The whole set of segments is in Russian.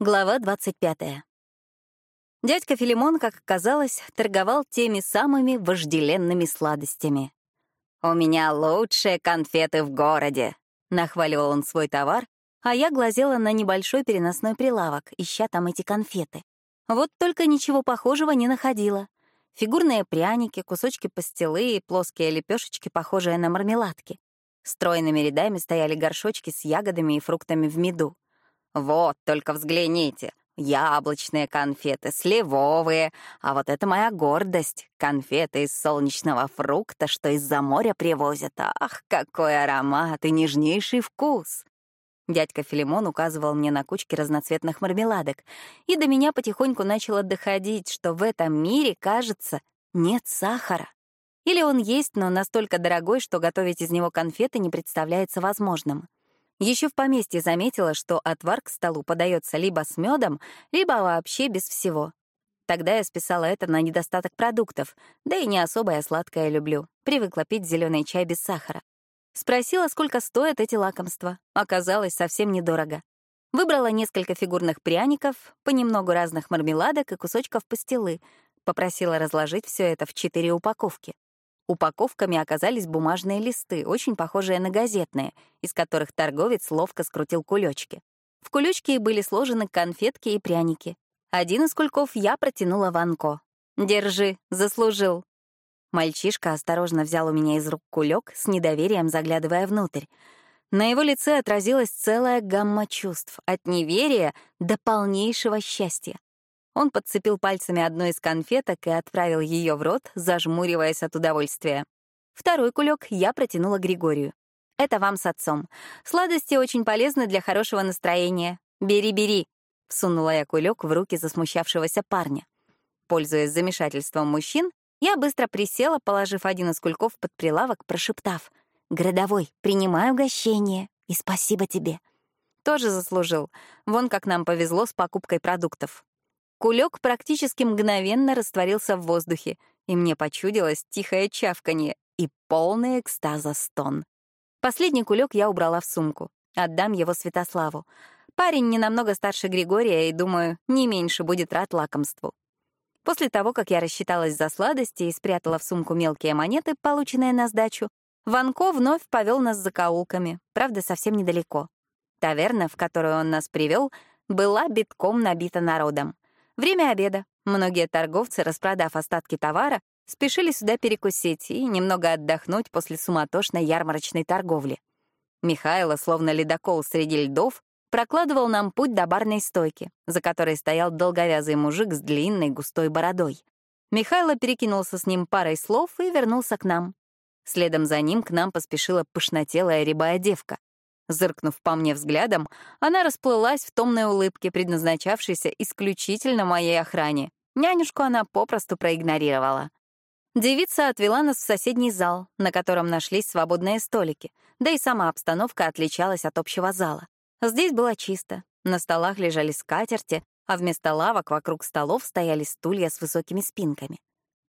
Глава 25. Дядька Филимон, как оказалось, торговал теми самыми вожделенными сладостями. «У меня лучшие конфеты в городе», — нахваливал он свой товар, а я глазела на небольшой переносной прилавок, ища там эти конфеты. Вот только ничего похожего не находила. Фигурные пряники, кусочки пастилы и плоские лепешечки, похожие на мармеладки. Стройными рядами стояли горшочки с ягодами и фруктами в меду. Вот, только взгляните. Яблочные конфеты, сливовые. А вот это моя гордость. Конфеты из солнечного фрукта, что из-за моря привозят. Ах, какой аромат и нежнейший вкус. Дядька Филимон указывал мне на кучки разноцветных мармеладок, и до меня потихоньку начало доходить, что в этом мире, кажется, нет сахара. Или он есть, но настолько дорогой, что готовить из него конфеты не представляется возможным. Еще в поместье заметила, что отвар к столу подается либо с медом, либо вообще без всего. Тогда я списала это на недостаток продуктов, да и не особо я сладкое люблю. Привыкла пить зеленый чай без сахара. Спросила, сколько стоят эти лакомства. Оказалось, совсем недорого. Выбрала несколько фигурных пряников, понемногу разных мармеладок и кусочков пастилы. Попросила разложить все это в четыре упаковки. Упаковками оказались бумажные листы, очень похожие на газетные, из которых торговец ловко скрутил кулечки. В кулечке были сложены конфетки и пряники. Один из кульков я протянула Ванко. «Держи, заслужил». Мальчишка осторожно взял у меня из рук кулек, с недоверием заглядывая внутрь. На его лице отразилась целая гамма чувств, от неверия до полнейшего счастья. Он подцепил пальцами одну из конфеток и отправил ее в рот, зажмуриваясь от удовольствия. Второй кулек я протянула Григорию. «Это вам с отцом. Сладости очень полезны для хорошего настроения. Бери, бери!» — всунула я кулек в руки засмущавшегося парня. Пользуясь замешательством мужчин, я быстро присела, положив один из кульков под прилавок, прошептав «Городовой, принимаю угощение и спасибо тебе». Тоже заслужил. Вон как нам повезло с покупкой продуктов. Кулек практически мгновенно растворился в воздухе, и мне почудилось тихое чавканье и полный экстаза стон. Последний кулек я убрала в сумку. Отдам его Святославу. Парень не намного старше Григория и, думаю, не меньше будет рад лакомству. После того, как я рассчиталась за сладости и спрятала в сумку мелкие монеты, полученные на сдачу, Ванко вновь повел нас за каулками, правда, совсем недалеко. Таверна, в которую он нас привел, была битком набита народом. Время обеда. Многие торговцы, распродав остатки товара, спешили сюда перекусить и немного отдохнуть после суматошной ярмарочной торговли. Михайло, словно ледокол среди льдов, прокладывал нам путь до барной стойки, за которой стоял долговязый мужик с длинной густой бородой. Михайло перекинулся с ним парой слов и вернулся к нам. Следом за ним к нам поспешила пышнотелая рябая девка. Зыркнув по мне взглядом, она расплылась в томной улыбке, предназначавшейся исключительно моей охране. Нянюшку она попросту проигнорировала. Девица отвела нас в соседний зал, на котором нашлись свободные столики, да и сама обстановка отличалась от общего зала. Здесь было чисто, на столах лежали скатерти, а вместо лавок вокруг столов стояли стулья с высокими спинками.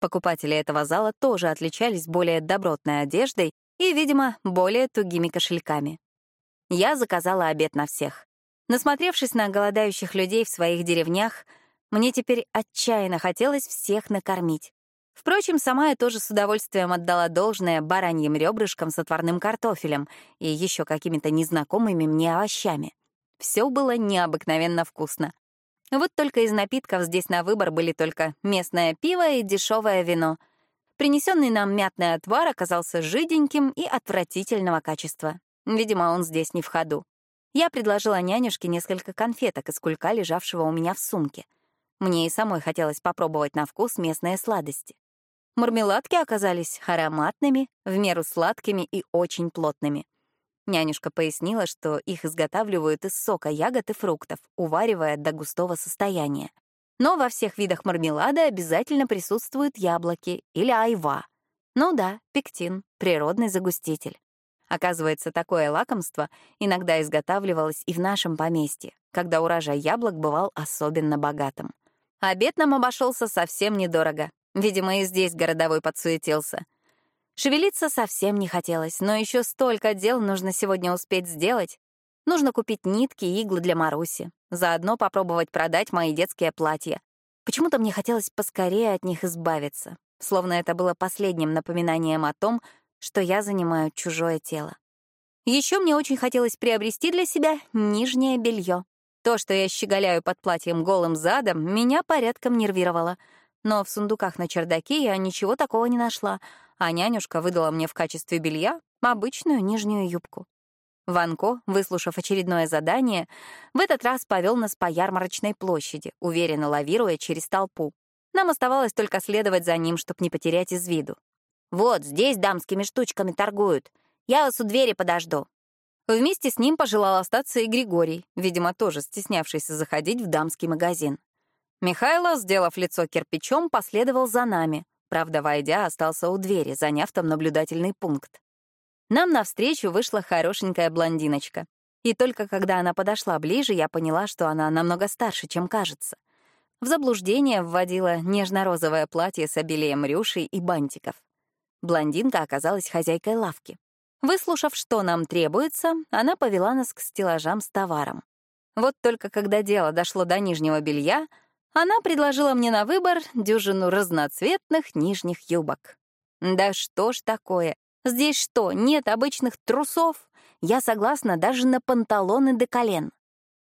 Покупатели этого зала тоже отличались более добротной одеждой и, видимо, более тугими кошельками. Я заказала обед на всех. Насмотревшись на голодающих людей в своих деревнях, мне теперь отчаянно хотелось всех накормить. Впрочем, сама я тоже с удовольствием отдала должное бараньим ребрышкам с отварным картофелем и еще какими-то незнакомыми мне овощами. Все было необыкновенно вкусно. Вот только из напитков здесь на выбор были только местное пиво и дешевое вино. Принесенный нам мятный отвар оказался жиденьким и отвратительного качества. Видимо, он здесь не в ходу. Я предложила нянюшке несколько конфеток из кулька, лежавшего у меня в сумке. Мне и самой хотелось попробовать на вкус местные сладости. Мармеладки оказались ароматными, в меру сладкими и очень плотными. Нянюшка пояснила, что их изготавливают из сока ягод и фруктов, уваривая до густого состояния. Но во всех видах мармелада обязательно присутствуют яблоки или айва. Ну да, пектин, природный загуститель. Оказывается, такое лакомство иногда изготавливалось и в нашем поместье, когда урожай яблок бывал особенно богатым. Обед нам обошелся совсем недорого. Видимо, и здесь городовой подсуетился. Шевелиться совсем не хотелось, но еще столько дел нужно сегодня успеть сделать. Нужно купить нитки и иглы для Маруси, заодно попробовать продать мои детские платья. Почему-то мне хотелось поскорее от них избавиться, словно это было последним напоминанием о том, что я занимаю чужое тело. Еще мне очень хотелось приобрести для себя нижнее белье. То, что я щеголяю под платьем голым задом, меня порядком нервировало. Но в сундуках на чердаке я ничего такого не нашла, а нянюшка выдала мне в качестве белья обычную нижнюю юбку. Ванко, выслушав очередное задание, в этот раз повел нас по ярмарочной площади, уверенно лавируя через толпу. Нам оставалось только следовать за ним, чтобы не потерять из виду. «Вот, здесь дамскими штучками торгуют. Я вас у двери подожду». Вместе с ним пожелал остаться и Григорий, видимо, тоже стеснявшийся заходить в дамский магазин. Михайло, сделав лицо кирпичом, последовал за нами. Правда, войдя, остался у двери, заняв там наблюдательный пункт. Нам навстречу вышла хорошенькая блондиночка. И только когда она подошла ближе, я поняла, что она намного старше, чем кажется. В заблуждение вводила нежно-розовое платье с обилием рюшей и бантиков. Блондинка оказалась хозяйкой лавки. Выслушав, что нам требуется, она повела нас к стеллажам с товаром. Вот только когда дело дошло до нижнего белья, она предложила мне на выбор дюжину разноцветных нижних юбок. Да что ж такое? Здесь что, нет обычных трусов? Я согласна даже на панталоны до колен.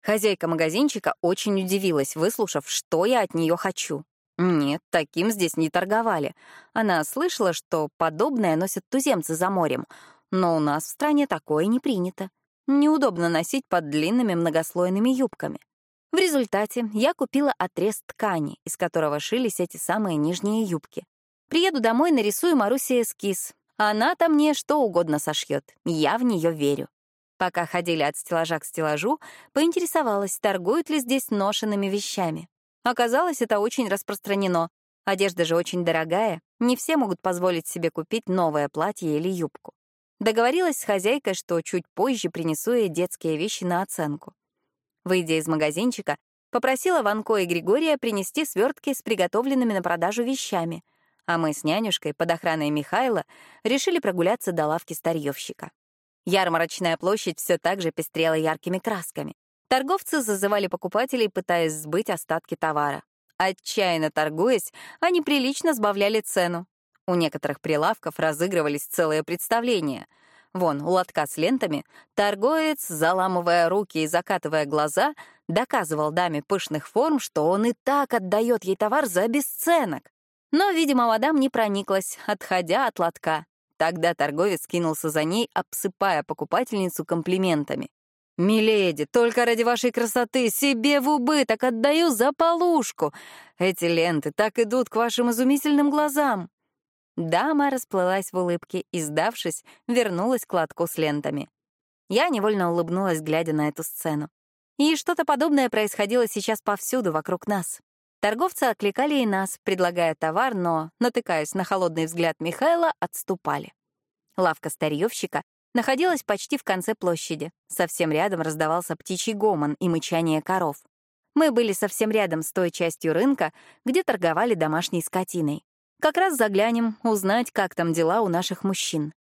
Хозяйка магазинчика очень удивилась, выслушав, что я от нее хочу. Нет, таким здесь не торговали. Она слышала, что подобное носят туземцы за морем, но у нас в стране такое не принято. Неудобно носить под длинными многослойными юбками. В результате я купила отрез ткани, из которого шились эти самые нижние юбки. Приеду домой, нарисую Марусе эскиз. Она-то мне что угодно сошьет. Я в нее верю. Пока ходили от стеллажа к стеллажу, поинтересовалась, торгуют ли здесь ношенными вещами. Оказалось, это очень распространено. Одежда же очень дорогая, не все могут позволить себе купить новое платье или юбку. Договорилась с хозяйкой, что чуть позже принесу ей детские вещи на оценку. Выйдя из магазинчика, попросила Ванко и Григория принести свертки с приготовленными на продажу вещами, а мы с нянюшкой под охраной Михайла решили прогуляться до лавки старьевщика. Ярмарочная площадь все так же пестрела яркими красками. Торговцы зазывали покупателей, пытаясь сбыть остатки товара. Отчаянно торгуясь, они прилично сбавляли цену, у некоторых прилавков разыгрывались целые представления. Вон, у лотка с лентами торговец, заламывая руки и закатывая глаза, доказывал даме пышных форм, что он и так отдает ей товар за бесценок. Но, видимо, мадам не прониклась, отходя от лотка. Тогда торговец кинулся за ней, обсыпая покупательницу комплиментами. «Миледи, только ради вашей красоты себе в убыток отдаю за полушку. Эти ленты так идут к вашим изумительным глазам». Дама расплылась в улыбке и, сдавшись, вернулась к лотку с лентами. Я невольно улыбнулась, глядя на эту сцену. И что-то подобное происходило сейчас повсюду вокруг нас. Торговцы окликали и нас, предлагая товар, но, натыкаясь на холодный взгляд Михайла, отступали. Лавка старьевщика находилась почти в конце площади. Совсем рядом раздавался птичий гомон и мычание коров. Мы были совсем рядом с той частью рынка, где торговали домашней скотиной. Как раз заглянем, узнать, как там дела у наших мужчин.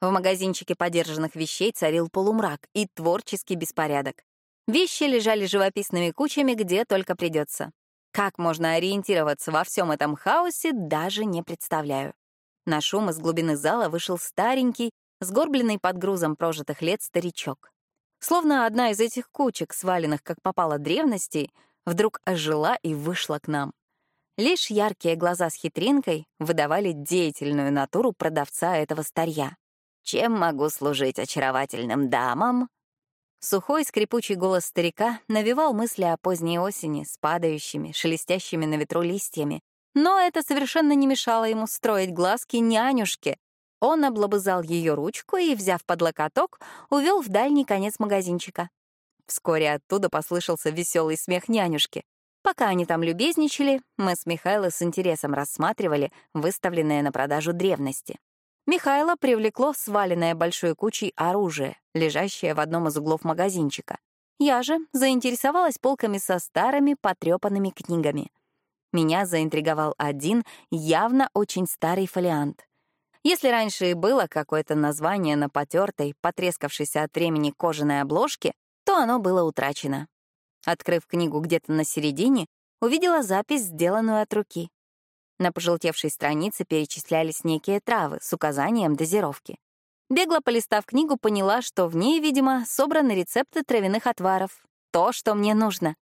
В магазинчике подержанных вещей царил полумрак и творческий беспорядок. Вещи лежали живописными кучами, где только придется. Как можно ориентироваться во всем этом хаосе, даже не представляю. На шум из глубины зала вышел старенький, сгорбленный под грузом прожитых лет старичок. Словно одна из этих кучек, сваленных как попало древностей, вдруг ожила и вышла к нам. Лишь яркие глаза с хитринкой выдавали деятельную натуру продавца этого старья. «Чем могу служить очаровательным дамам?» Сухой скрипучий голос старика навевал мысли о поздней осени с падающими, шелестящими на ветру листьями. Но это совершенно не мешало ему строить глазки нянюшке. Он облобызал ее ручку и, взяв под локоток, увел в дальний конец магазинчика. Вскоре оттуда послышался веселый смех нянюшки. Пока они там любезничали, мы с Михайло с интересом рассматривали выставленные на продажу древности. Михайло привлекло сваленное большой кучей оружие, лежащее в одном из углов магазинчика. Я же заинтересовалась полками со старыми потрепанными книгами. Меня заинтриговал один явно очень старый фолиант. Если раньше и было какое-то название на потертой, потрескавшейся от времени кожаной обложке, то оно было утрачено. Открыв книгу где-то на середине, увидела запись, сделанную от руки. На пожелтевшей странице перечислялись некие травы с указанием дозировки. Бегло полистав книгу, поняла, что в ней, видимо, собраны рецепты травяных отваров. То, что мне нужно.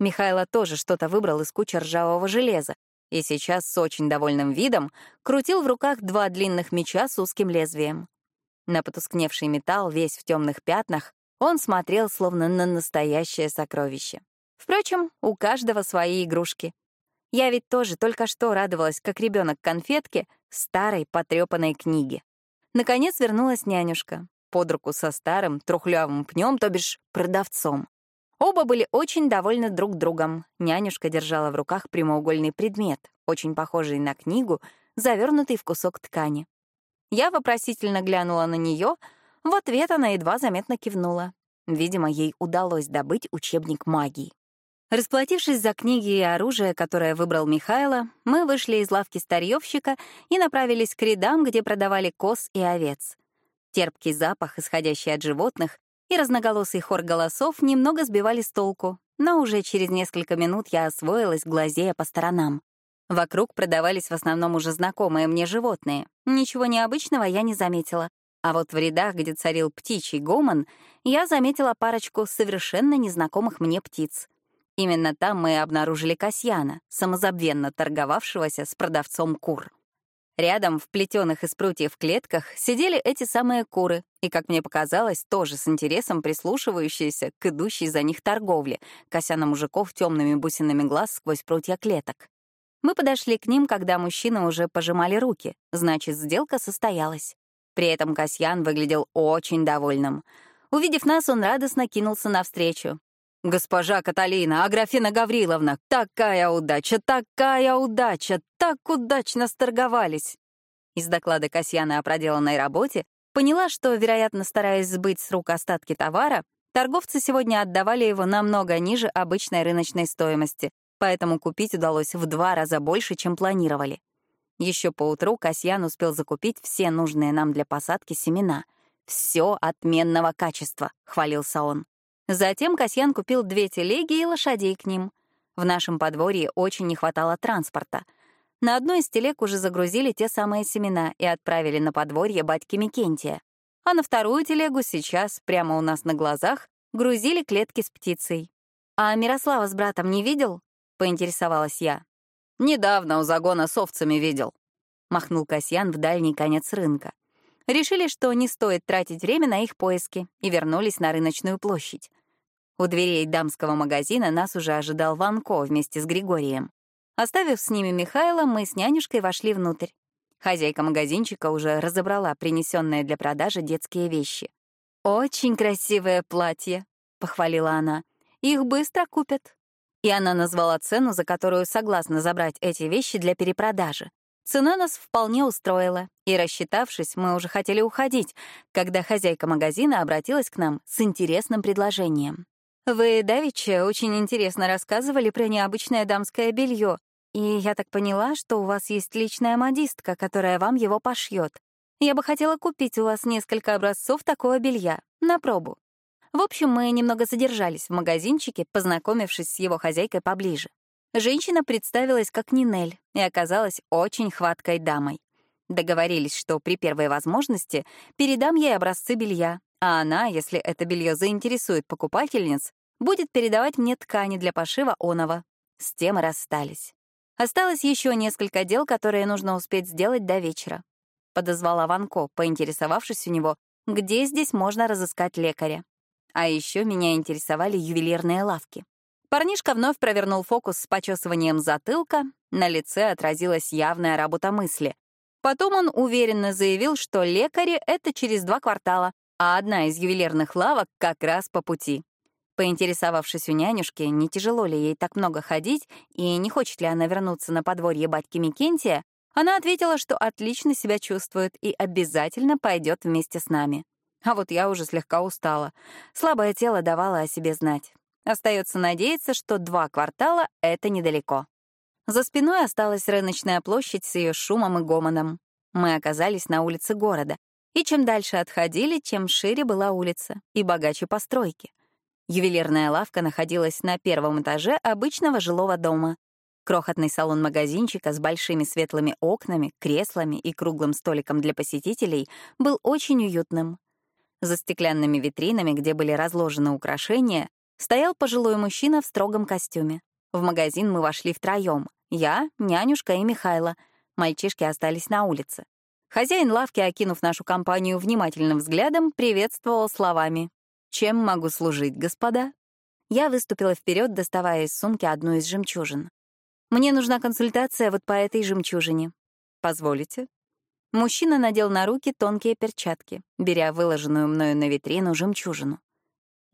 Михайло тоже что-то выбрал из кучи ржавого железа, и сейчас с очень довольным видом крутил в руках два длинных меча с узким лезвием. На потускневший металл, весь в темных пятнах, он смотрел словно на настоящее сокровище. Впрочем, у каждого свои игрушки. Я ведь тоже только что радовалась, как ребенок конфетке, старой потрепанной книге. Наконец вернулась нянюшка, под руку со старым трухлявым пнем, то бишь продавцом. Оба были очень довольны друг другом. Нянюшка держала в руках прямоугольный предмет, очень похожий на книгу, завернутый в кусок ткани. Я вопросительно глянула на нее, в ответ она едва заметно кивнула. Видимо, ей удалось добыть учебник магии. Расплатившись за книги и оружие, которое выбрал Михайло, мы вышли из лавки старьевщика и направились к рядам, где продавали коз и овец. Терпкий запах, исходящий от животных, и разноголосый хор голосов немного сбивали с толку, но уже через несколько минут я освоилась, глазея по сторонам. Вокруг продавались в основном уже знакомые мне животные. Ничего необычного я не заметила. А вот в рядах, где царил птичий гомон, я заметила парочку совершенно незнакомых мне птиц. Именно там мы обнаружили Касьяна, самозабвенно торговавшегося с продавцом кур. Рядом, в плетеных из прутьев клетках, сидели эти самые куры, и, как мне показалось, тоже с интересом прислушивающиеся к идущей за них торговле, кося на мужиков темными бусинами глаз сквозь прутья клеток. Мы подошли к ним, когда мужчины уже пожимали руки, значит, сделка состоялась. При этом Касьян выглядел очень довольным. Увидев нас, он радостно кинулся навстречу. «Госпожа Каталина, Аграфена Гавриловна, такая удача, такая удача, так удачно сторговались!» Из доклада Касьяна о проделанной работе поняла, что, вероятно, стараясь сбыть с рук остатки товара, торговцы сегодня отдавали его намного ниже обычной рыночной стоимости, поэтому купить удалось в два раза больше, чем планировали. Еще поутру Касьян успел закупить все нужные нам для посадки семена. «Все отменного качества», — хвалился он. Затем Касьян купил две телеги и лошадей к ним. В нашем подворье очень не хватало транспорта. На одной из телег уже загрузили те самые семена и отправили на подворье батьки Микентия. А на вторую телегу сейчас, прямо у нас на глазах, грузили клетки с птицей. «А Мирослава с братом не видел?» — поинтересовалась я. «Недавно у загона с овцами видел», — махнул Касьян в дальний конец рынка. Решили, что не стоит тратить время на их поиски, и вернулись на рыночную площадь. У дверей дамского магазина нас уже ожидал Ванко вместе с Григорием. Оставив с ними Михайла, мы с нянюшкой вошли внутрь. Хозяйка магазинчика уже разобрала принесенные для продажи детские вещи. «Очень красивое платье», — похвалила она. «Их быстро купят». И она назвала цену, за которую согласна забрать эти вещи для перепродажи. Цена нас вполне устроила, и, рассчитавшись, мы уже хотели уходить, когда хозяйка магазина обратилась к нам с интересным предложением. «Вы, Давича, очень интересно рассказывали про необычное дамское белье, и я так поняла, что у вас есть личная модистка, которая вам его пошьет. Я бы хотела купить у вас несколько образцов такого белья, на пробу». В общем, мы немного задержались в магазинчике, познакомившись с его хозяйкой поближе. Женщина представилась как Нинель и оказалась очень хваткой дамой. Договорились, что при первой возможности передам ей образцы белья, а она, если это белье заинтересует покупательниц, будет передавать мне ткани для пошива оного. С тем и расстались. Осталось еще несколько дел, которые нужно успеть сделать до вечера. Подозвала Ванко, поинтересовавшись у него, где здесь можно разыскать лекаря. А еще меня интересовали ювелирные лавки. Парнишка вновь провернул фокус с почесыванием затылка, на лице отразилась явная работа мысли. Потом он уверенно заявил, что лекари — это через два квартала, а одна из ювелирных лавок как раз по пути. Поинтересовавшись у нянюшки, не тяжело ли ей так много ходить и не хочет ли она вернуться на подворье батьки Микентия, она ответила, что отлично себя чувствует и обязательно пойдет вместе с нами. А вот я уже слегка устала. Слабое тело давало о себе знать. Остается надеяться, что два квартала — это недалеко. За спиной осталась рыночная площадь с ее шумом и гомоном. Мы оказались на улице города, и чем дальше отходили, тем шире была улица и богаче постройки. Ювелирная лавка находилась на первом этаже обычного жилого дома. Крохотный салон магазинчика с большими светлыми окнами, креслами и круглым столиком для посетителей был очень уютным. За стеклянными витринами, где были разложены украшения, стоял пожилой мужчина в строгом костюме. В магазин мы вошли втроем — я, нянюшка и Михайло. Мальчишки остались на улице. Хозяин лавки, окинув нашу компанию внимательным взглядом, приветствовал словами «Чем могу служить, господа?» Я выступила вперед, доставая из сумки одну из жемчужин. «Мне нужна консультация вот по этой жемчужине». «Позволите?» Мужчина надел на руки тонкие перчатки, беря выложенную мною на витрину жемчужину.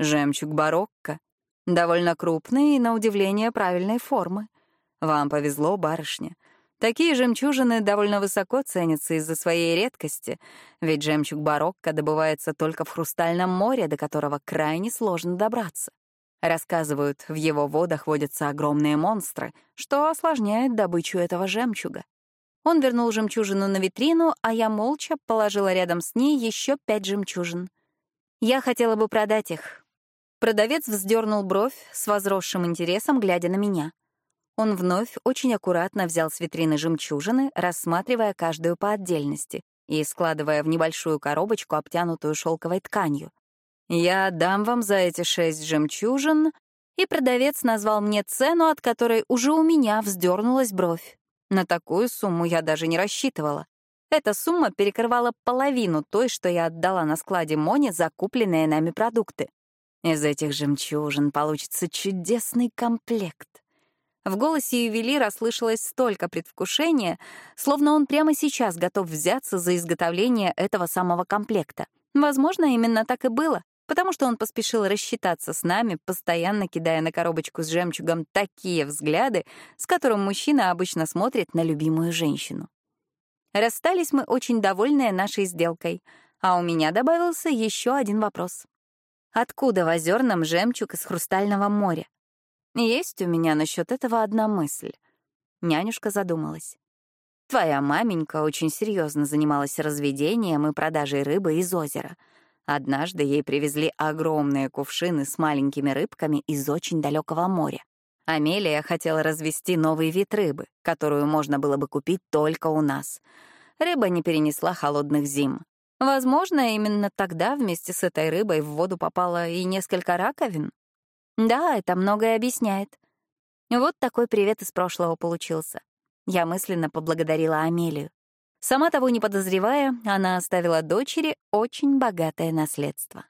Жемчуг барокко. Довольно крупный и, на удивление, правильной формы. Вам повезло, барышня. Такие жемчужины довольно высоко ценятся из-за своей редкости, ведь жемчуг барокко добывается только в Хрустальном море, до которого крайне сложно добраться. Рассказывают, в его водах водятся огромные монстры, что осложняет добычу этого жемчуга. Он вернул жемчужину на витрину, а я молча положила рядом с ней еще пять жемчужин. Я хотела бы продать их. Продавец вздернул бровь с возросшим интересом, глядя на меня. Он вновь очень аккуратно взял с витрины жемчужины, рассматривая каждую по отдельности и складывая в небольшую коробочку, обтянутую шелковой тканью. «Я дам вам за эти шесть жемчужин», и продавец назвал мне цену, от которой уже у меня вздернулась бровь. На такую сумму я даже не рассчитывала. Эта сумма перекрывала половину той, что я отдала на складе Моне за купленные нами продукты. Из этих жемчужин получится чудесный комплект. В голосе ювелира слышалось столько предвкушения, словно он прямо сейчас готов взяться за изготовление этого самого комплекта. Возможно, именно так и было, потому что он поспешил рассчитаться с нами, постоянно кидая на коробочку с жемчугом такие взгляды, с которым мужчина обычно смотрит на любимую женщину. Расстались мы очень довольные нашей сделкой, а у меня добавился еще один вопрос. Откуда в озерном жемчуг из хрустального моря? Есть у меня насчет этого одна мысль. Нянюшка задумалась. Твоя маменька очень серьезно занималась разведением и продажей рыбы из озера — Однажды ей привезли огромные кувшины с маленькими рыбками из очень далекого моря. Амелия хотела развести новый вид рыбы, которую можно было бы купить только у нас. Рыба не перенесла холодных зим. Возможно, именно тогда вместе с этой рыбой в воду попало и несколько раковин. Да, это многое объясняет. Вот такой привет из прошлого получился. Я мысленно поблагодарила Амелию. Сама того не подозревая, она оставила дочери очень богатое наследство.